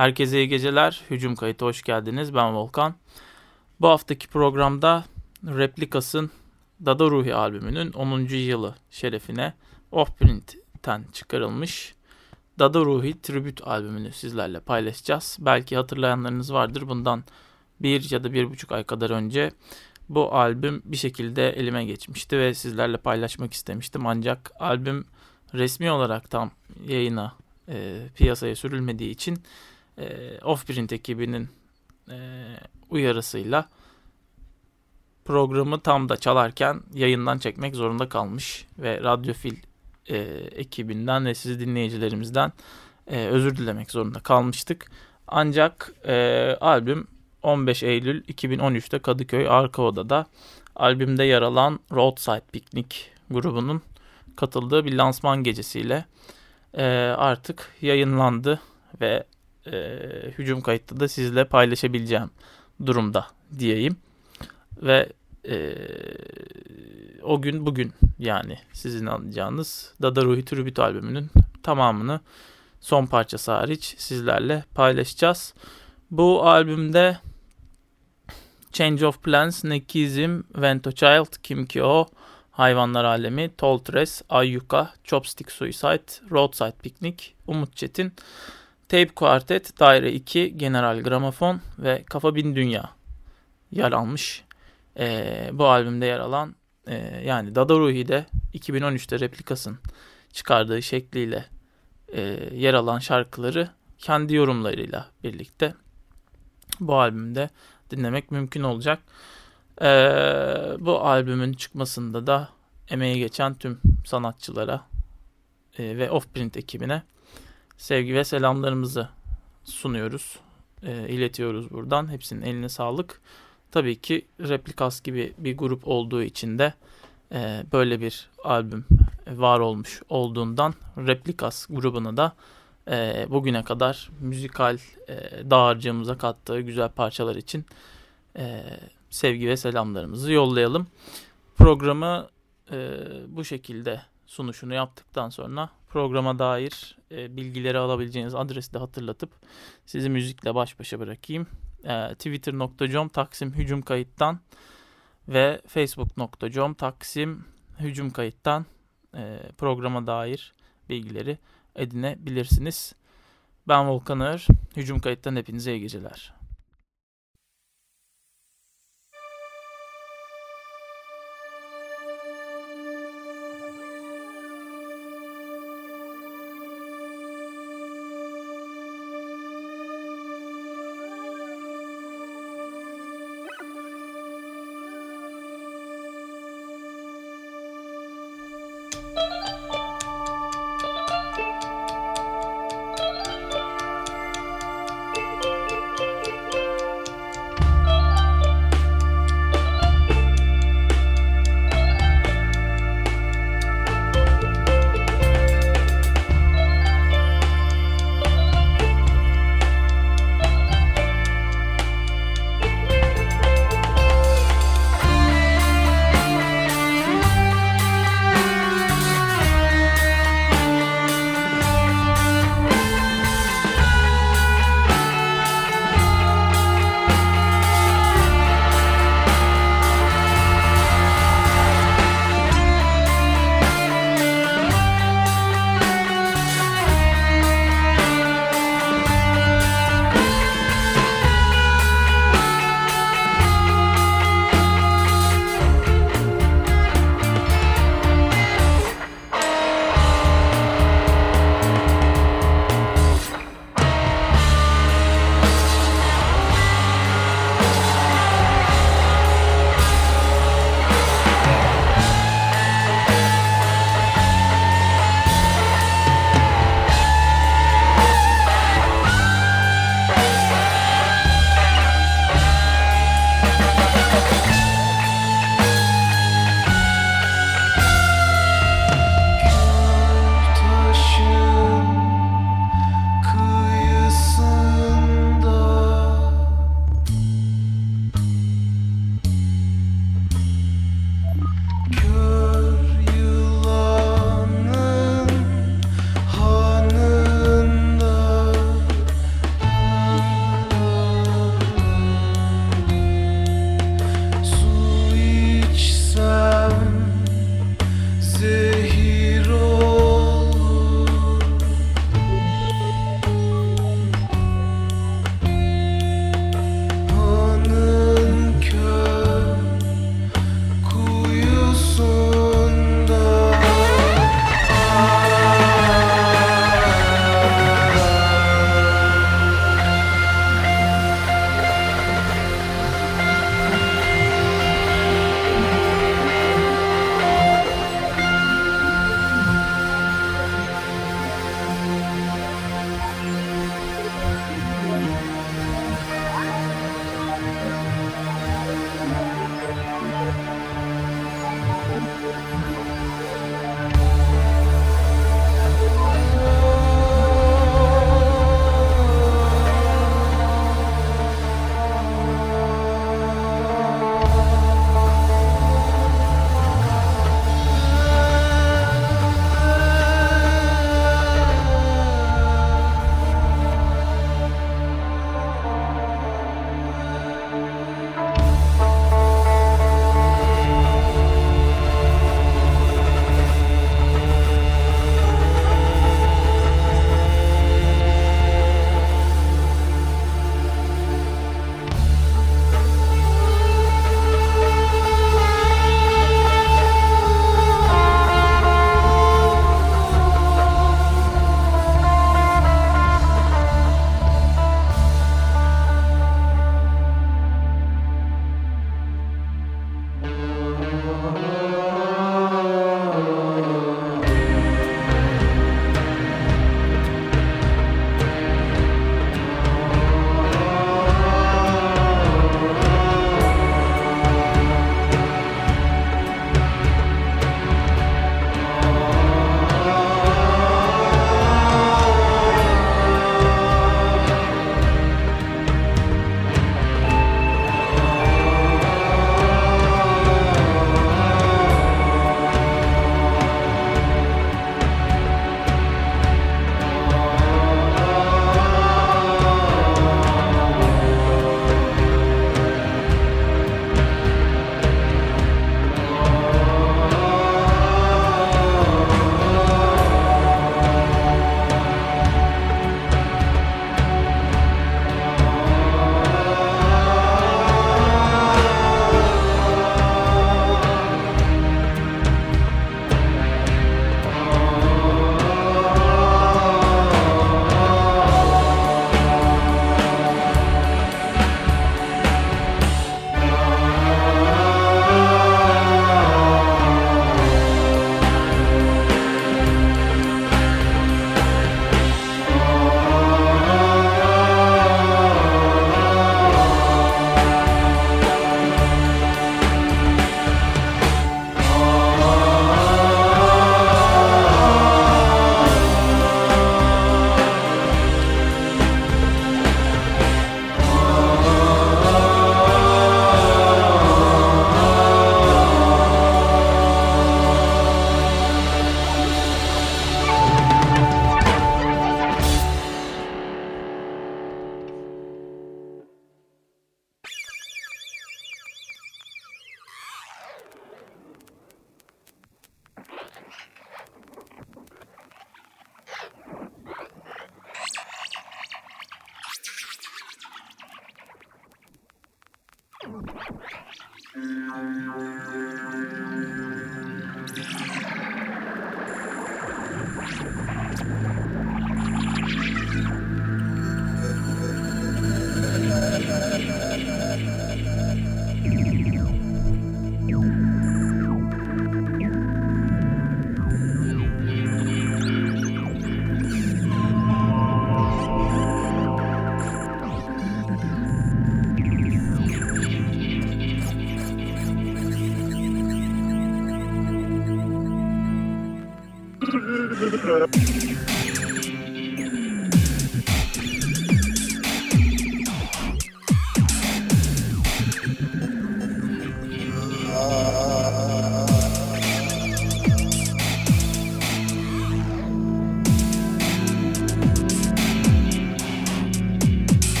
Herkese iyi geceler. Hücum kayıtı hoş geldiniz. Ben Volkan. Bu haftaki programda Replikas'ın Dada Ruhi albümünün 10. yılı şerefine Offprint'ten çıkarılmış Dada Ruhi Tribute albümünü sizlerle paylaşacağız. Belki hatırlayanlarınız vardır. Bundan bir ya da bir buçuk ay kadar önce bu albüm bir şekilde elime geçmişti ve sizlerle paylaşmak istemiştim. Ancak albüm resmi olarak tam yayına e, piyasaya sürülmediği için e, Offprint ekibinin e, uyarısıyla programı tam da çalarken yayından çekmek zorunda kalmış ve Radyofil e, ekibinden ve siz dinleyicilerimizden e, özür dilemek zorunda kalmıştık. Ancak e, albüm 15 Eylül 2013'te Kadıköy Arka Oda'da albümde yer alan Roadside Picnic grubunun katıldığı bir lansman gecesiyle e, artık yayınlandı ve e, hücum kayıtta da sizle paylaşabileceğim durumda diyeyim. Ve e, o gün bugün yani sizin anlayacağınız Dada Ruhi Tribute albümünün tamamını son parçası hariç sizlerle paylaşacağız. Bu albümde Change of Plans, Nekizm, Vento Child, Kim Kyo, Hayvanlar Alemi, Toltres, Ayyuka, Chopstick Suicide, Roadside Picnic, Umut Çetin, Tape Quartet, Daire 2, General Gramofon ve Kafa Bin Dünya yer almış. Ee, bu albümde yer alan e, yani Dada Ruhi'de 2013'te replikasın çıkardığı şekliyle e, yer alan şarkıları kendi yorumlarıyla birlikte bu albümde dinlemek mümkün olacak. Ee, bu albümün çıkmasında da emeği geçen tüm sanatçılara e, ve Offprint ekibine sevgi ve selamlarımızı sunuyoruz. E, iletiyoruz buradan. Hepsinin eline sağlık. Tabii ki Replikas gibi bir grup olduğu için de e, böyle bir albüm var olmuş olduğundan Replikas grubuna da e, bugüne kadar müzikal e, dağarcığımıza kattığı güzel parçalar için e, sevgi ve selamlarımızı yollayalım. Programı e, bu şekilde sunuşunu yaptıktan sonra programa dair e, bilgileri alabileceğiniz adresi de hatırlatıp sizi müzikle baş başa bırakayım. E, Twitter.com Taksim Hücum Kayıttan ve Facebook.com Taksim Hücum Kayıttan e, programa dair bilgileri edinebilirsiniz. Ben Volkan Ağır. Hücum Kayıttan hepinize iyi geceler.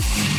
Peace.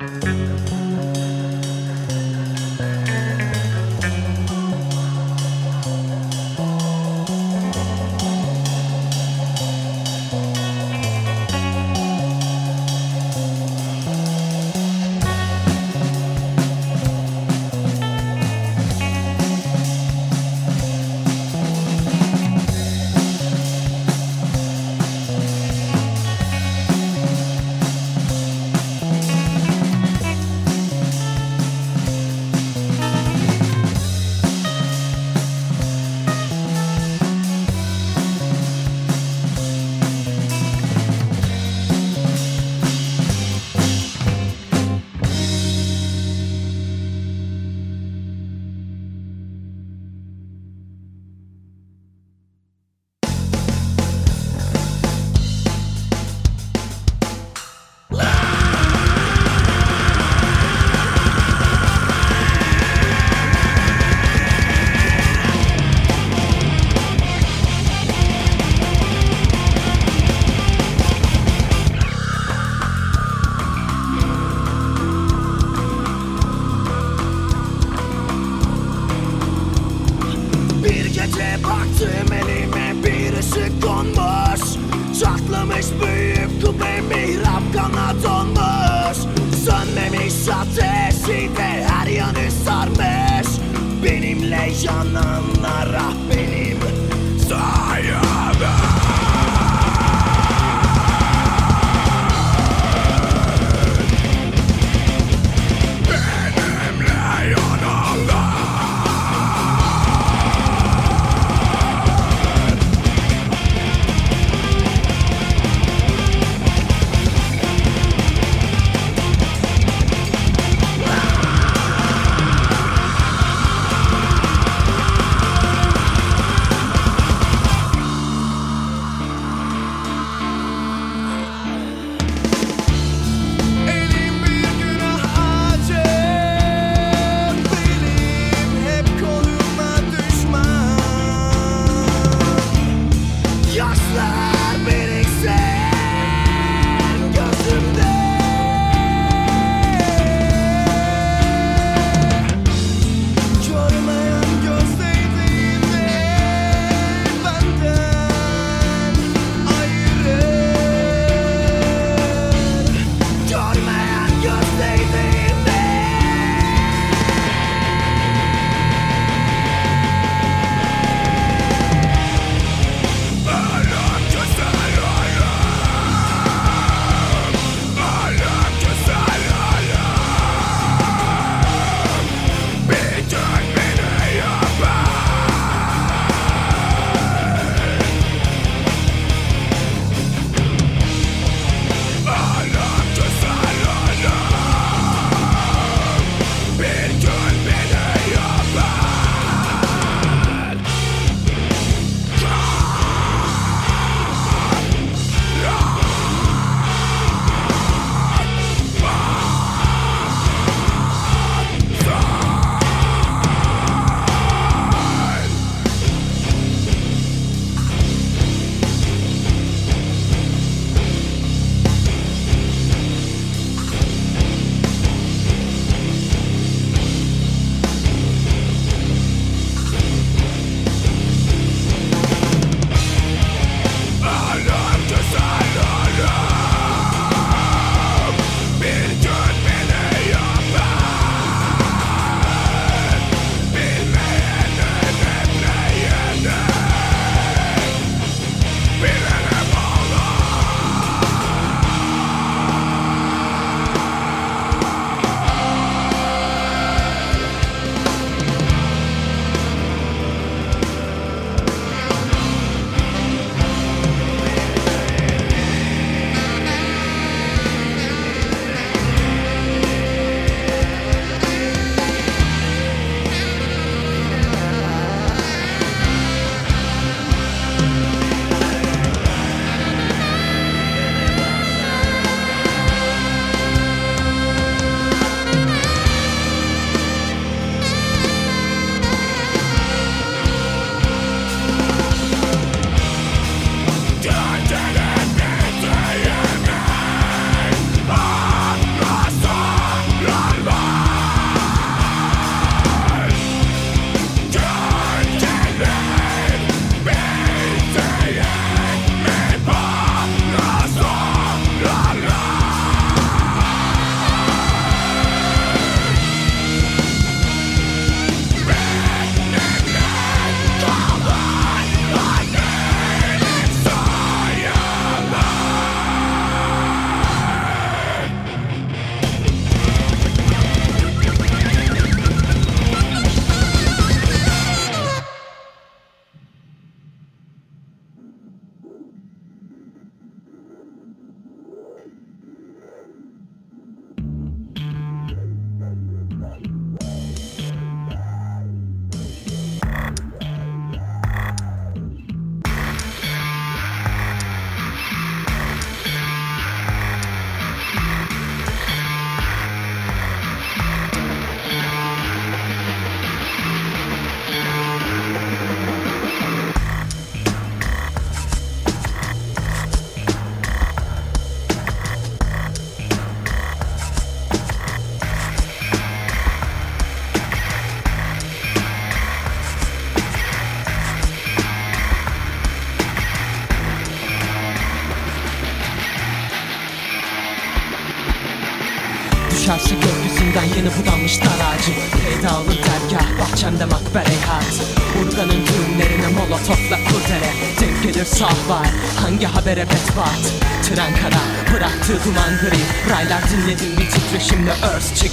Bir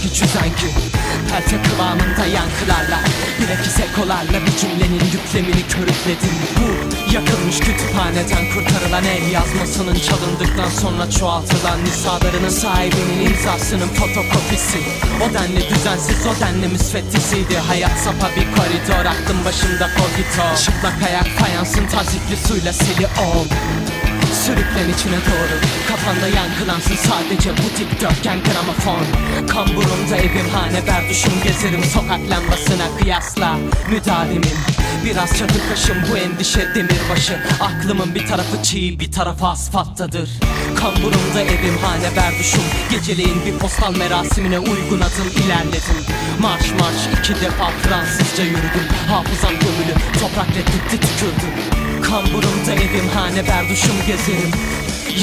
üzen gün Pelte kıvamında yankılarla Bilakis ekolarla bir cümlenin yüklemini körükledim. Bu yakılmış kütüphaneden kurtarılan el yazmasının çalındıktan sonra çoğaltılan nisalarının sahibinin imzasının fotokopisi. O denli düzensiz o denli müsveddesiydi Hayat sapa bir koridor aklım başımda kogito. Çıplak ayak fayansın tazikli suyla seli ol Sürüklen içine doğru. Kafanda yankılansın sadece bu dikdörtgen gramofon. Kamburumda evim hane berduşum gezerim Sokak lambasına kıyasla. Müdavimim Biraz çatı kaşım bu endişe demirbaşı. Aklımın bir tarafı çiğ bir tarafı asfalttadır. Kamburumda evim hane berduşum Geceleyin bir postal merasimine uygun adım ilerledim. Marş marş iki defa Fransızca yürüdüm. Hafızam gömülü toprak reddetti tükürdüm Kamburumda evim hane berduşum gezerim.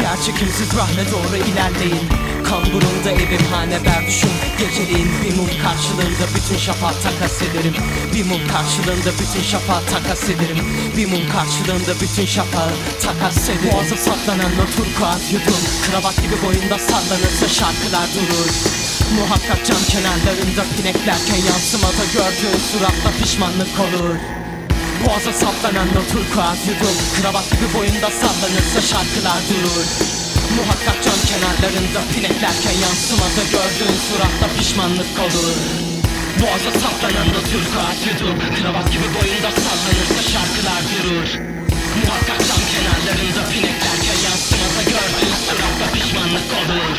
Yer çekimsiz rahme doğru ilerleyin. Kamburumda evim hane berduşum Geceliğin. Bir mum karşılığında bütün şafağı takas ederim. Bir mum karşılığında bütün şafağı takas ederim. Bir mum karşılığında bütün şafağı takas ederim. Boğaza saklanan o turkuaz yudum Kravat gibi boyunda sallanırsa şarkılar durur. Muhakkak cam kenarlarında pineklerken yansımada gördüğün suratta pişmanlık olur Boğaza saplanan o turkuaz yudum Kravat gibi boyunda sallanırsa şarkılar durur. Muhakkak cam kenarlarında pineklerken yansımada gördüğün suratta pişmanlık olur. Boğaza saplanan o turkuaz yudum Kravat gibi boyunda sallanırsa şarkılar durur. Muhakkak cam kenarlarında pineklerken yansımada gördüğün suratta pişmanlık olur